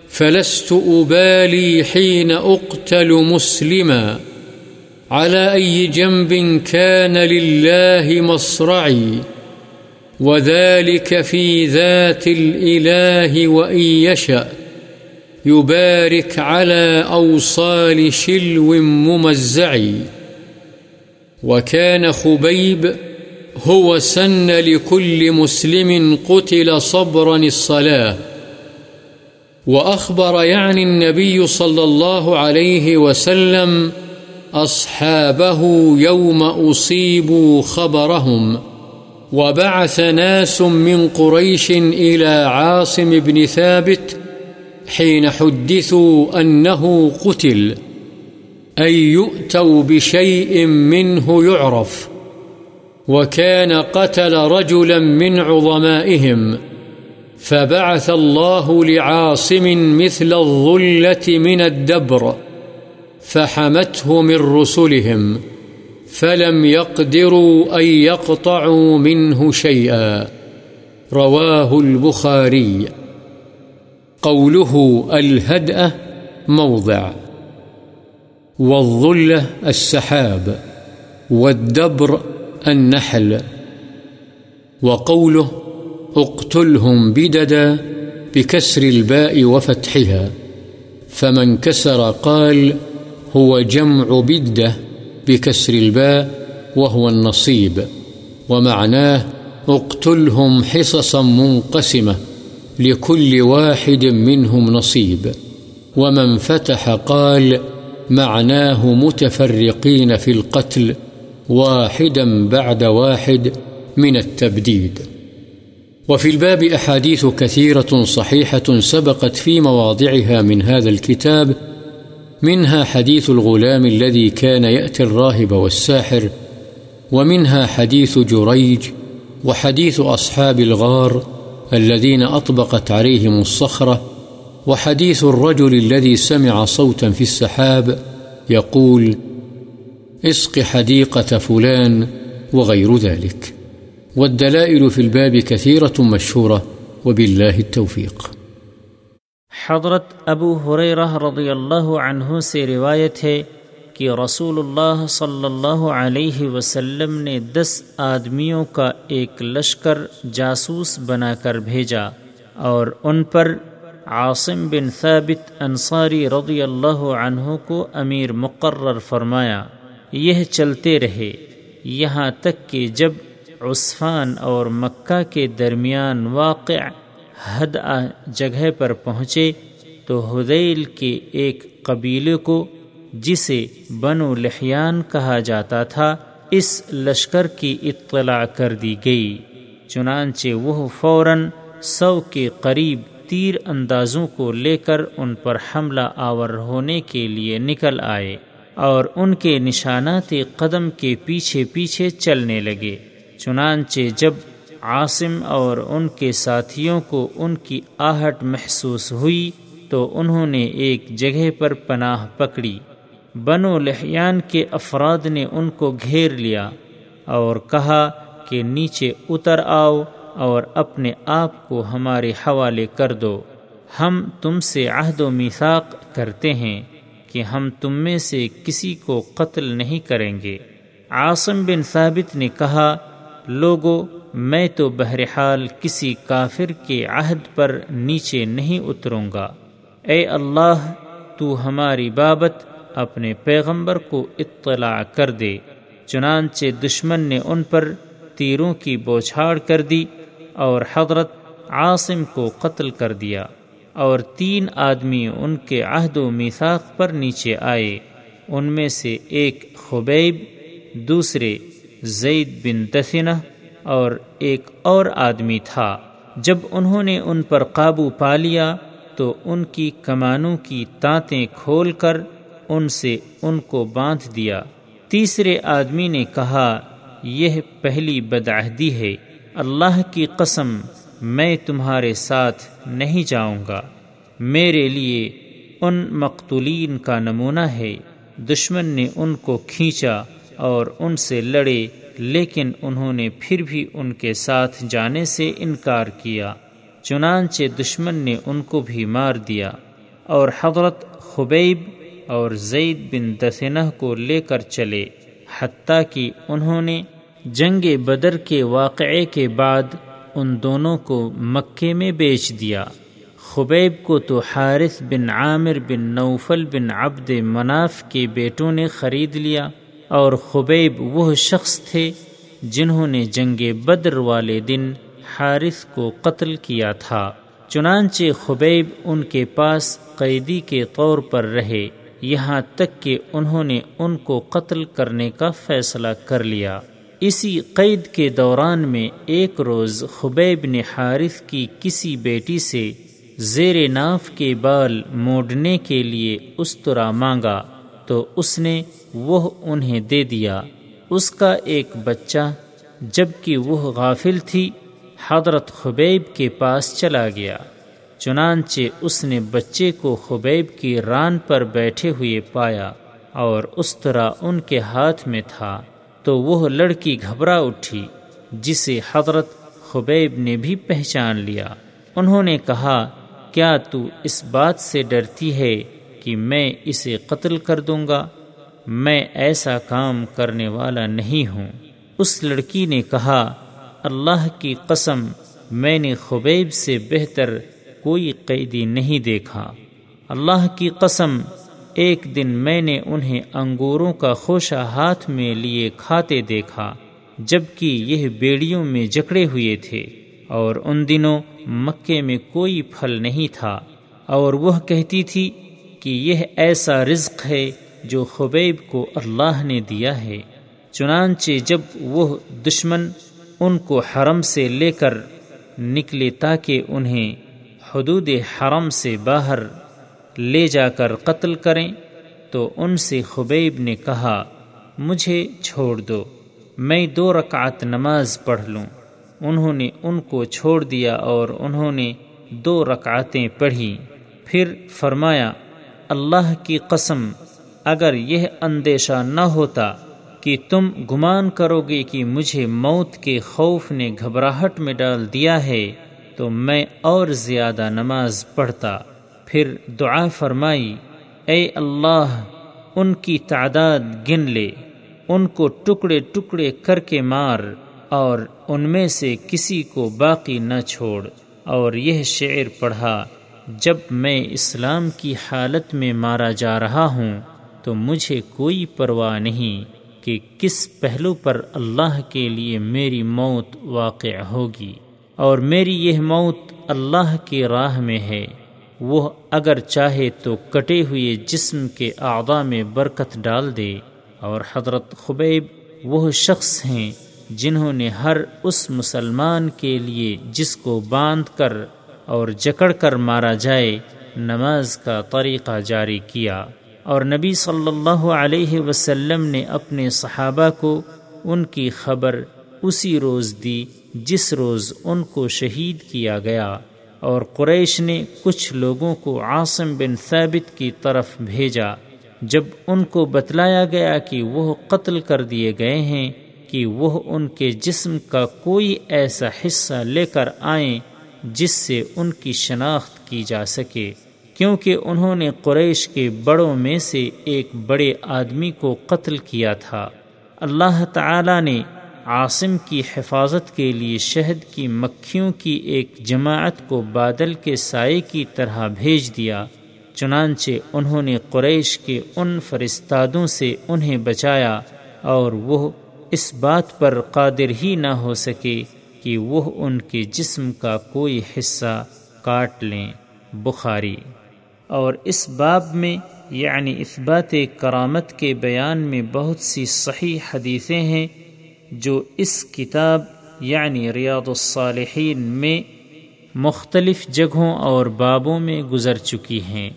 [SPEAKER 1] فلست أبالي حين أقتل مسلما على أي جنب كان لله مصرعي وذلك في ذات الإله وإن يشأ يبارك على أوصال شلو ممزعي وكان خبيب هو سن لكل مسلم قتل صبرا الصلاة. وأخبر يعني النبي صلى الله عليه وسلم أصحابه يوم أصيبوا خبرهم. وبعث ناس من قريش إلى عاصم بن ثابت حين حدثوا أنه قتل. أن يؤتوا بشيء منه يعرف، وكان قتل رجلا من عظمائهم، فبعث الله لعاصم مثل الظلة من الدبر، فحمته من رسلهم، فلم يقدروا أن يقطعوا منه شيئا. رواه البخاري. قوله الهدأة موضع. والظلة السحاب والدبر النحل وقوله اقتلهم بددا بكسر الباء وفتحها، فمن كسر قال هو جمع بدة بكسر الباء وهو النصيب، ومعناه اقتلهم حصصا منقسمة لكل واحد منهم نصيب، ومن فتح قال معناه متفرقين في القتل واحدا بعد واحد من التبديد. وفي الباب أحاديث كثيرة صحيحة سبقت في مواضعها من هذا الكتاب، منها حديث الغلام الذي كان يأتي الراهب والساحر، ومنها حديث جريج، وحديث أصحاب الغار الذين أطبقت عليهم الصخرة وحديث الرجل الذي سمع صوتا في السحاب يقول، اسق حديقة فلان وغير ذلك. والدلائل في الباب كثيرة مشهورة، وبالله التوفيق.
[SPEAKER 2] حضرت ابو حریرہ رضی اللہ عنہ سے روایت ہے کہ رسول اللہ صلی اللہ علیہ وسلم نے دس آدمیوں کا ایک لشکر جاسوس بنا کر بھیجا اور ان پر عاصم بن ثابت انصاری رضی اللہ عنہ کو امیر مقرر فرمایا، یہ چلتے رہے، یہاں تک کہ جب عثفان اور مکہ کے درمیان واقع حد جگہ پر پہنچے، تو حدیل کے ایک قبیلے کو، جسے بنو لحیان کہا جاتا تھا، اس لشکر کی اطلاع کر دی گئی، چنانچہ وہ فوراً سو کے قریب تیر اندازوں کو لے کر ان پر حملہ آور ہونے کے لیے نکل آئے اور ان کے نشانات قدم کے پیچھے پیچھے چلنے لگے۔ چنانچہ جب عاصم اور ان کے ساتھیوں کو ان کی آہٹ محسوس ہوئی تو انہوں نے ایک جگہ پر پناہ پکڑی۔ بنو لحیان کے افراد نے ان کو گھیر لیا اور کہا کہ نیچے اتر آؤ اور اپنے آپ کو ہمارے حوالے کر دو۔ ہم تم سے عہد و میثاق کرتے ہیں کہ ہم تم میں سے کسی کو قتل نہیں کریں گے۔ عاصم بن ثابت نے کہا، لوگو، میں تو بہرحال کسی کافر کے عہد پر نیچے نہیں اتروں گا۔ اے اللہ، تو ہماری بابت اپنے پیغمبر کو اطلاع کر دے۔ چنانچہ دشمن نے ان پر تیروں کی بوچھاڑ کر دی۔ اور حضرت عاصم کو قتل کر دیا اور تین آدمی ان کے عہد و میثاق پر نیچے آئے۔ ان میں سے ایک خبیب، دوسرے زید بن دفنہ اور ایک اور آدمی تھا۔ جب انہوں نے ان پر قابو پا لیا تو ان کی کمانوں کی تانتیں کھول کر ان سے ان کو باندھ دیا۔ تیسرے آدمی نے کہا، یہ پہلی بدعہدی ہے۔ اللہ کی قسم میں تمہارے ساتھ نہیں جاؤں گا۔ میرے لیے ان مقتولین کا نمونہ ہے۔ دشمن نے ان کو کھینچا اور ان سے لڑے، لیکن انہوں نے پھر بھی ان کے ساتھ جانے سے انکار کیا۔ چنانچہ دشمن نے ان کو بھی مار دیا اور حضرت خبیب اور زید بن دسنہ کو لے کر چلے، حتیٰ کہ انہوں نے جنگ بدر کے واقعے کے بعد ان دونوں کو مکے میں بیچ دیا۔ خبیب کو تو حارث بن عامر بن نوفل بن عبد مناف کے بیٹوں نے خرید لیا اور خبیب وہ شخص تھے جنہوں نے جنگ بدر والے دن حارث کو قتل کیا تھا۔ چنانچہ خبیب ان کے پاس قیدی کے طور پر رہے، یہاں تک کہ انہوں نے ان کو قتل کرنے کا فیصلہ کر لیا۔ اسی قید کے دوران میں ایک روز خبیب نے حارث کی کسی بیٹی سے زیر ناف کے بال موڑنے کے لیے استرا مانگا تو اس نے وہ انہیں دے دیا۔ اس کا ایک بچہ جبکہ وہ غافل تھی، حضرت خبیب کے پاس چلا گیا۔ چنانچہ اس نے بچے کو خبیب کی ران پر بیٹھے ہوئے پایا اور اس طرح ان کے ہاتھ میں تھا۔ تو وہ لڑکی گھبرا اٹھی، جسے حضرت خبیب نے بھی پہچان لیا۔ انہوں نے کہا، کیا تو اس بات سے ڈرتی ہے کہ میں اسے قتل کر دوں گا؟ میں ایسا کام کرنے والا نہیں ہوں۔ اس لڑکی نے کہا، اللہ کی قسم، میں نے خبیب سے بہتر کوئی قیدی نہیں دیکھا۔ اللہ کی قسم ایک دن میں نے انہیں انگوروں کا خوشہ ہاتھ میں لیے کھاتے دیکھا جبکہ یہ بیڑیوں میں جکڑے ہوئے تھے، اور ان دنوں مکے میں کوئی پھل نہیں تھا۔ اور وہ کہتی تھی کہ یہ ایسا رزق ہے جو خبیب کو اللہ نے دیا ہے۔ چنانچہ جب وہ دشمن ان کو حرم سے لے کر نکلے تاکہ انہیں حدود حرم سے باہر لے جا کر قتل کریں تو ان سے خبیب نے کہا، مجھے چھوڑ دو، میں دو رکعت نماز پڑھ لوں۔ انہوں نے ان کو چھوڑ دیا اور انہوں نے دو رکعتیں پڑھی۔ پھر فرمایا، اللہ کی قسم، اگر یہ اندیشہ نہ ہوتا کہ تم گمان کرو گے کہ مجھے موت کے خوف نے گھبراہٹ میں ڈال دیا ہے، تو میں اور زیادہ نماز پڑھتا۔ پھر دعا فرمائی، اے اللہ، ان کی تعداد گن لے، ان کو ٹکڑے ٹکڑے کر کے مار، اور ان میں سے کسی کو باقی نہ چھوڑ۔ اور یہ شعر پڑھا، جب میں اسلام کی حالت میں مارا جا رہا ہوں، تو مجھے کوئی پرواہ نہیں کہ کس پہلو پر اللہ کے لیے میری موت واقع ہوگی۔ اور میری یہ موت اللہ کی راہ میں ہے۔ وہ اگر چاہے تو کٹے ہوئے جسم کے اعضاء میں برکت ڈال دے۔ اور حضرت خبیب وہ شخص ہیں جنہوں نے ہر اس مسلمان کے لیے جس کو باندھ کر اور جکڑ کر مارا جائے، نماز کا طریقہ جاری کیا۔ اور نبی صلی اللہ علیہ وسلم نے اپنے صحابہ کو ان کی خبر اسی روز دی جس روز ان کو شہید کیا گیا۔ اور قریش نے کچھ لوگوں کو عاصم بن ثابت کی طرف بھیجا، جب ان کو بتلایا گیا کہ وہ قتل کر دیے گئے ہیں، کہ وہ ان کے جسم کا کوئی ایسا حصہ لے کر آئیں جس سے ان کی شناخت کی جا سکے۔ کیونکہ انہوں نے قریش کے بڑوں میں سے ایک بڑے آدمی کو قتل کیا تھا۔ اللہ تعالی نے عاصم کی حفاظت کے لیے شہد کی مکھیوں کی ایک جماعت کو بادل کے سائے کی طرح بھیج دیا، چنانچہ انہوں نے قریش کے ان فرستادوں سے انہیں بچایا اور وہ اس بات پر قادر ہی نہ ہو سکے کہ وہ ان کے جسم کا کوئی حصہ کاٹ لیں۔ بخاری۔ اور اس باب میں یعنی اثبات کرامت کے بیان میں بہت سی صحیح حدیثیں ہیں جو اس کتاب یعنی ریاض الصالحین میں مختلف جگہوں اور بابوں میں گزر چکی ہیں۔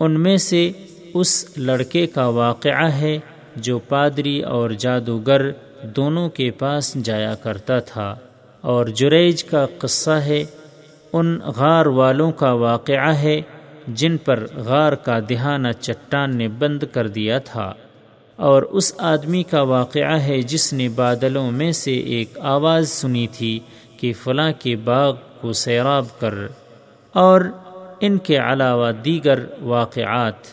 [SPEAKER 2] ان میں سے اس لڑکے کا واقعہ ہے جو پادری اور جادوگر دونوں کے پاس جایا کرتا تھا۔ اور جریج کا قصہ ہے، ان غار والوں کا واقعہ ہے جن پر غار کا دہانہ چٹان نے بند کر دیا تھا۔ اور اس آدمی کا واقعہ ہے جس نے بادلوں میں سے ایک آواز سنی تھی کہ فلاں کے باغ کو سیراب کر اور ان کے علاوہ دیگر واقعات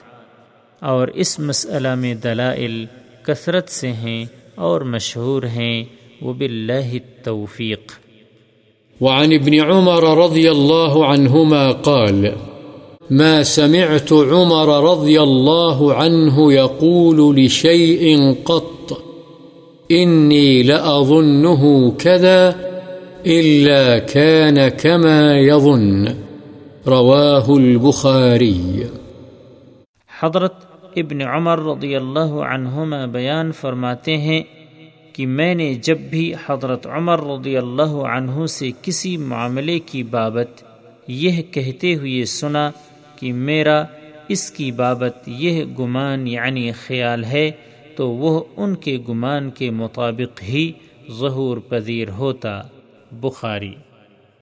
[SPEAKER 2] اور اس مسئلہ میں دلائل کثرت سے ہیں اور مشہور ہیں وہ باللہ التوفیق۔
[SPEAKER 1] وعن ابن عمر رضی اللہ عنہما قال ما سمعت عمر رضي الله عنه يقول لشيء قط، إني لأظنه كذا إلا كان كما يظن، رواه البخاري.
[SPEAKER 2] حضرت ابن عمر رضی اللہ عنہما بیان فرماتے ہیں کہ میں نے جب بھی حضرت عمر رضی اللہ عنہ سے کسی معاملے کی بابت یہ کہتے ہوئے سنا کہ میرا اس کی بابت یہ گمان یعنی خیال ہے تو وہ ان کے گمان کے مطابق ہی ظہور پذیر ہوتا۔ بخاری۔